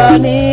money.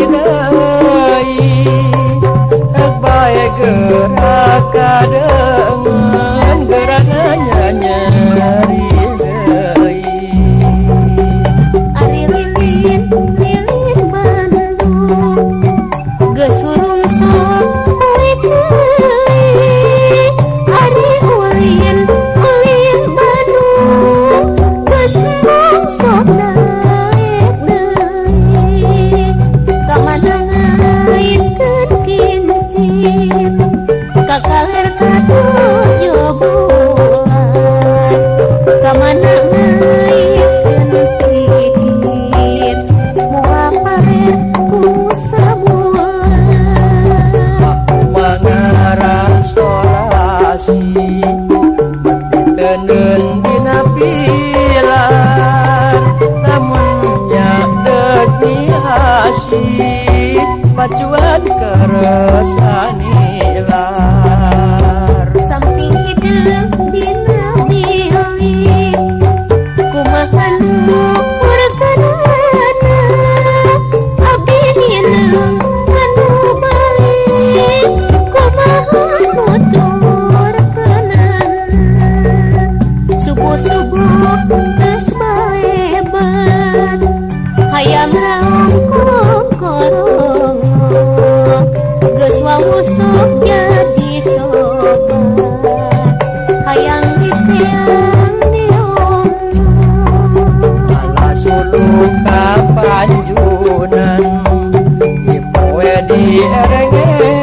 ridai Ek baik gerak ada asih pacuan keresani panjunan dipoe di erenge